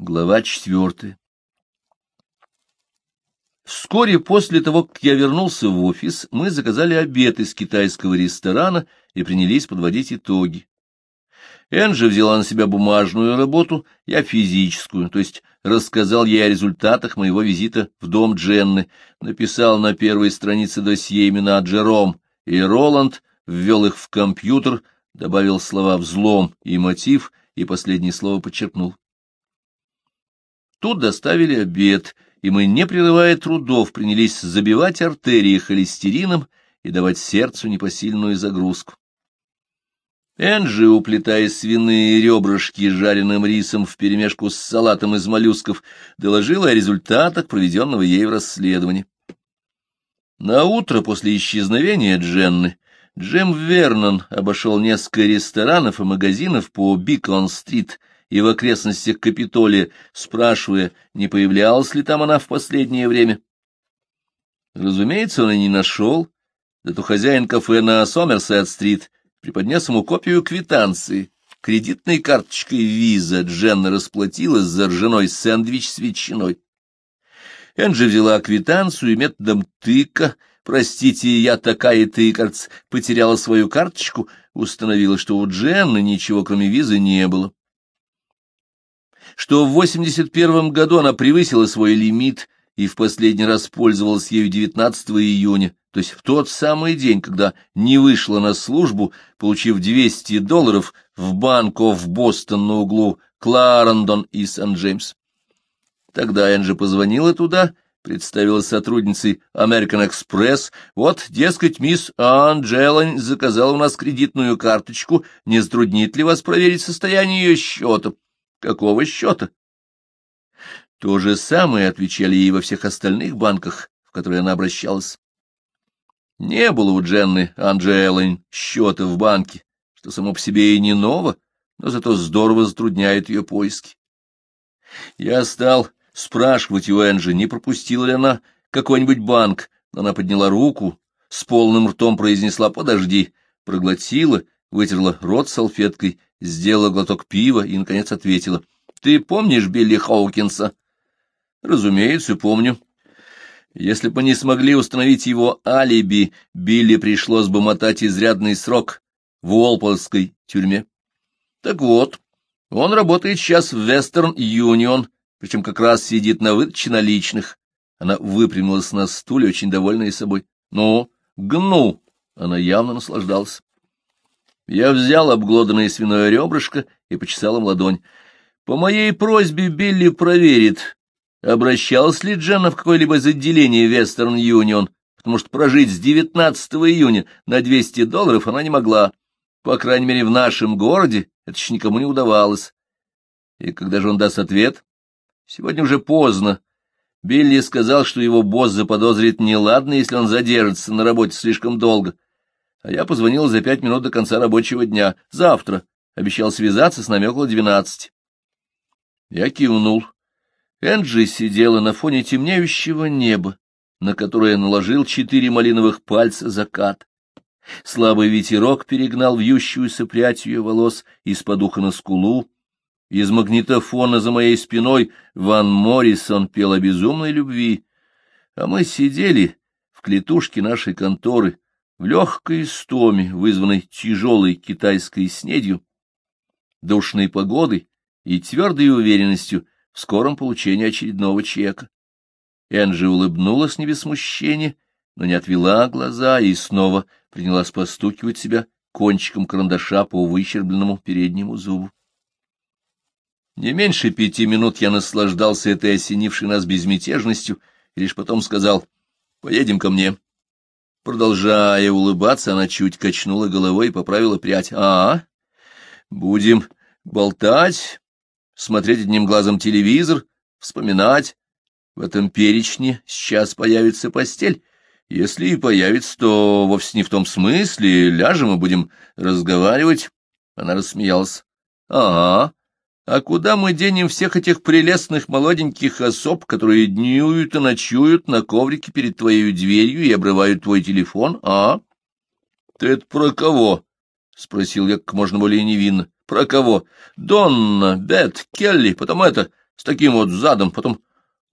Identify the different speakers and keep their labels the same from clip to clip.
Speaker 1: Глава четвертая. Вскоре после того, как я вернулся в офис, мы заказали обед из китайского ресторана и принялись подводить итоги. Энджи взяла на себя бумажную работу, я физическую, то есть рассказал ей о результатах моего визита в дом Дженны, написал на первой странице досье имена Джером и Роланд, ввел их в компьютер, добавил слова «взлом» и «мотив» и последнее слово подчеркнул. Тут доставили обед, и мы, не прерывая трудов, принялись забивать артерии холестерином и давать сердцу непосильную загрузку. Энджи, уплетая свиные ребрышки с жареным рисом вперемешку с салатом из моллюсков, доложила о результатах проведенного ею расследования. На утро после исчезновения Дженны Джим Вернон обошел несколько ресторанов и магазинов по Бикон-стрит и в окрестностях Капитолия, спрашивая, не появлялась ли там она в последнее время. Разумеется, он и не нашел, зато хозяин кафе на Сомерсет-стрит преподнес ему копию квитанции. Кредитной карточкой виза Дженна расплатилась за ржаной сэндвич с ветчиной. Энджи взяла квитанцию и методом тыка, простите, я такая-то кажется, потеряла свою карточку, установила, что у Дженны ничего, кроме визы, не было что в 81 году она превысила свой лимит и в последний раз пользовалась ею 19 июня, то есть в тот самый день, когда не вышла на службу, получив 200 долларов в банку в Бостон на углу Кларендон и Сан-Джеймс. Тогда Энджи позвонила туда, представила сотрудницей American Express. Вот, дескать, мисс Анджела заказала у нас кредитную карточку, не затруднит ли вас проверить состояние ее счета? Какого счета? То же самое отвечали ей во всех остальных банках, в которые она обращалась. Не было у Дженны Анджелайн счета в банке, что само по себе и не ново, но зато здорово затрудняет ее поиски. Я стал спрашивать у Энджи, не пропустила ли она какой-нибудь банк, но она подняла руку, с полным ртом произнесла «подожди», проглотила, вытерла рот салфеткой сделала глоток пива и, наконец, ответила. — Ты помнишь Билли Хоукинса? — Разумеется, помню. Если бы не смогли установить его алиби, Билли пришлось бы мотать изрядный срок в Уолполской тюрьме. Так вот, он работает сейчас в Вестерн Юнион, причем как раз сидит на выдаче наличных. Она выпрямилась на стуле, очень довольная собой. Ну, гну! Она явно наслаждалась. Я взял обглоданное свиное ребрышко и почесал им ладонь. По моей просьбе Билли проверит, обращалась ли Дженна в какое-либо из отделений Вестерн Юнион, потому что прожить с 19 июня на 200 долларов она не могла. По крайней мере, в нашем городе это еще никому не удавалось. И когда же он даст ответ? Сегодня уже поздно. Билли сказал, что его босс заподозрит неладно, если он задержится на работе слишком долго а я позвонил за пять минут до конца рабочего дня. Завтра. Обещал связаться с нами около двенадцати. Я кивнул. Энджи сидела на фоне темнеющего неба, на которое наложил четыре малиновых пальца закат. Слабый ветерок перегнал вьющуюся прядь ее волос из-под уха на скулу. Из магнитофона за моей спиной Ван Моррисон пел о безумной любви, а мы сидели в клетушке нашей конторы, в легкой истоме, вызванной тяжелой китайской снедью, душной погодой и твердой уверенностью в скором получении очередного чека. Энджи улыбнулась не без смущения, но не отвела глаза и снова принялась постукивать себя кончиком карандаша по выщербленному переднему зубу. Не меньше пяти минут я наслаждался этой осенившей нас безмятежностью и лишь потом сказал «Поедем ко мне». Продолжая улыбаться, она чуть качнула головой и поправила прядь. — А, будем болтать, смотреть одним глазом телевизор, вспоминать. В этом перечне сейчас появится постель. Если и появится, то вовсе не в том смысле. Ляжем и будем разговаривать. Она рассмеялась. — Ага. А куда мы денем всех этих прелестных молоденьких особ, которые днюют и ночуют на коврике перед твоей дверью и обрывают твой телефон, а? — Ты это про кого? — спросил я как можно более невинно. — Про кого? — Донна, Бет, Келли, потом это, с таким вот задом, потом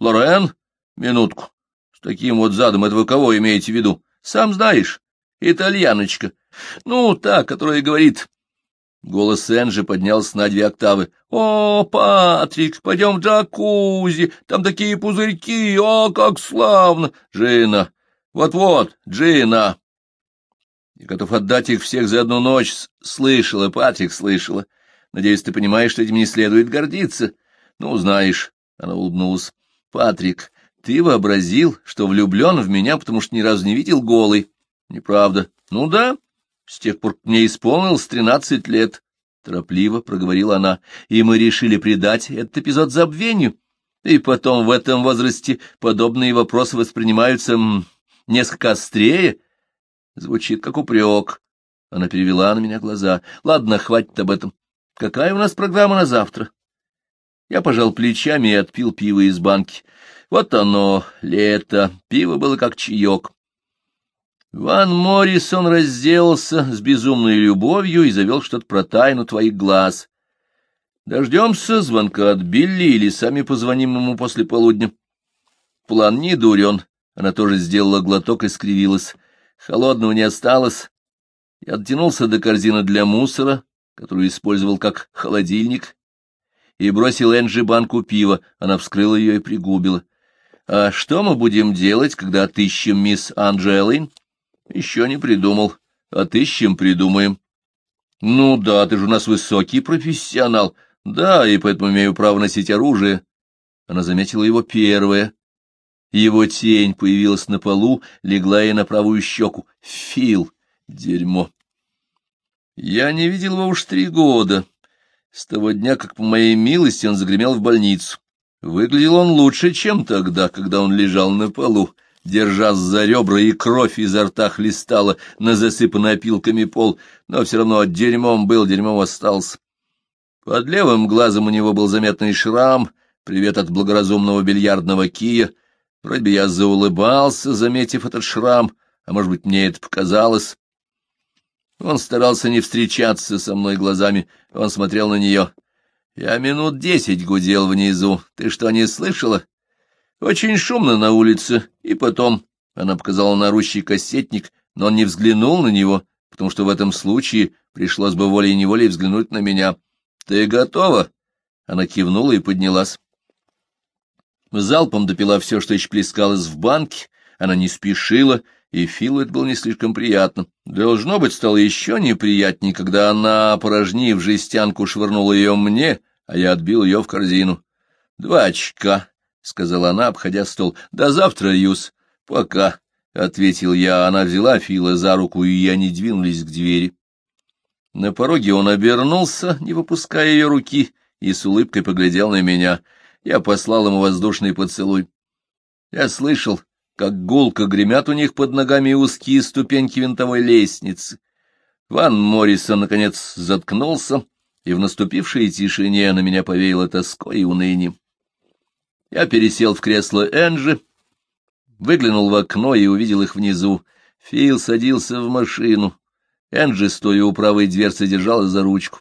Speaker 1: Лорен? Минутку. С таким вот задом, это вы кого имеете в виду? Сам знаешь, итальяночка. Ну, та, которая говорит... Голос Энджи поднялся на две октавы. «О, Патрик, пойдем в джакузи, там такие пузырьки, о, как славно! Джина, вот-вот, Джина!» Я готов отдать их всех за одну ночь. Слышала, Патрик, слышала. Надеюсь, ты понимаешь, что этим не следует гордиться. Ну, знаешь, — она улыбнулась. Патрик, ты вообразил, что влюблен в меня, потому что ни разу не видел голый. Неправда. Ну да, с тех пор мне исполнилось тринадцать лет. Торопливо проговорила она, и мы решили придать этот эпизод забвению. И потом в этом возрасте подобные вопросы воспринимаются несколько острее, Звучит как упрек. Она перевела на меня глаза. Ладно, хватит об этом. Какая у нас программа на завтра? Я пожал плечами и отпил пиво из банки. Вот оно, лето. Пиво было как чаек. Ван Моррисон разделался с безумной любовью и завел что-то про тайну твоих глаз. Дождемся звонка от Билли или сами позвоним ему после полудня. План не дурен. Она тоже сделала глоток и скривилась. Холодного не осталось. Я оттянулся до корзины для мусора, которую использовал как холодильник, и бросил Энджи банку пива. Она вскрыла ее и пригубила. — А что мы будем делать, когда отыщем мисс Анджелин? — Еще не придумал. Отыщем, придумаем. — Ну да, ты же у нас высокий профессионал. Да, и поэтому имею право носить оружие. Она заметила его первое, его тень появилась на полу, легла ей на правую щеку. Фил! Дерьмо! Я не видел его уж три года. С того дня, как по моей милости он загремел в больницу. Выглядел он лучше, чем тогда, когда он лежал на полу, держа за ребра, и кровь изо рта хлестала на засыпанный опилками пол, но все равно дерьмом был, дерьмом остался. Под левым глазом у него был заметный шрам, привет от благоразумного бильярдного кия — Вроде бы я заулыбался, заметив этот шрам, а может быть, мне это показалось. Он старался не встречаться со мной глазами, он смотрел на нее. Я минут десять гудел внизу. Ты что, не слышала? Очень шумно на улице. И потом... Она показала на орущий кассетник, но он не взглянул на него, потому что в этом случае пришлось бы волей-неволей взглянуть на меня. — Ты готова? Она кивнула и поднялась. Залпом допила все, что еще плескалось в банке, она не спешила, и Филу это было не слишком приятно. Должно быть, стало еще неприятнее, когда она, опорожнив жестянку, швырнула ее мне, а я отбил ее в корзину. — Два очка, — сказала она, обходя стол. — До завтра, Юс. — Пока, — ответил я. Она взяла Фила за руку, и они двинулись к двери. На пороге он обернулся, не выпуская ее руки, и с улыбкой поглядел на меня — я послал ему воздушный поцелуй. Я слышал, как гулко гремят у них под ногами узкие ступеньки винтовой лестницы. Ван Моррисон, наконец, заткнулся, и в наступившей тишине на меня повеяло тоской и унынием. Я пересел в кресло Энджи, выглянул в окно и увидел их внизу. Фил садился в машину. Энджи, стоя у правой дверцы, держалась за ручку.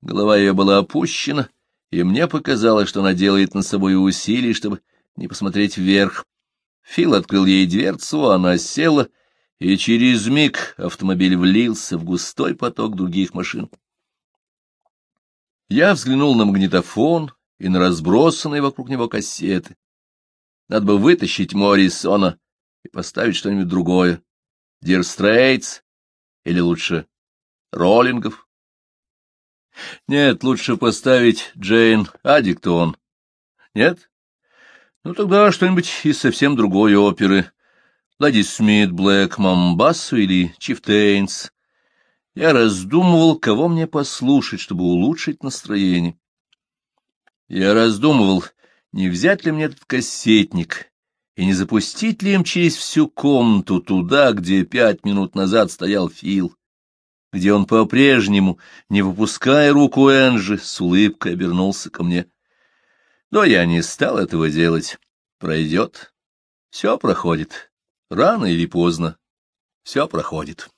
Speaker 1: Голова ее была опущена, и мне показалось, что она делает над собой усилий, чтобы не посмотреть вверх. Фил открыл ей дверцу, она села, и через миг автомобиль влился в густой поток других машин. Я взглянул на магнитофон и на разбросанные вокруг него кассеты. Надо бы вытащить Моррисона и поставить что-нибудь другое. Dire Straits или лучше Роллингов. Нет, лучше поставить Jane's Addiction. Нет? Ну, тогда что-нибудь из совсем другой оперы. Лади Смит, Блэк, Мамбассу или Чифтейнс. Я раздумывал, кого мне послушать, чтобы улучшить настроение. Я раздумывал, не взять ли мне этот кассетник и не запустить ли им через всю комнату туда, где пять минут назад стоял Фил где он по-прежнему, не выпуская руку Энжи, с улыбкой обернулся ко мне. Но я не стал этого делать. Пройдет. Все проходит. Рано или поздно. Все проходит.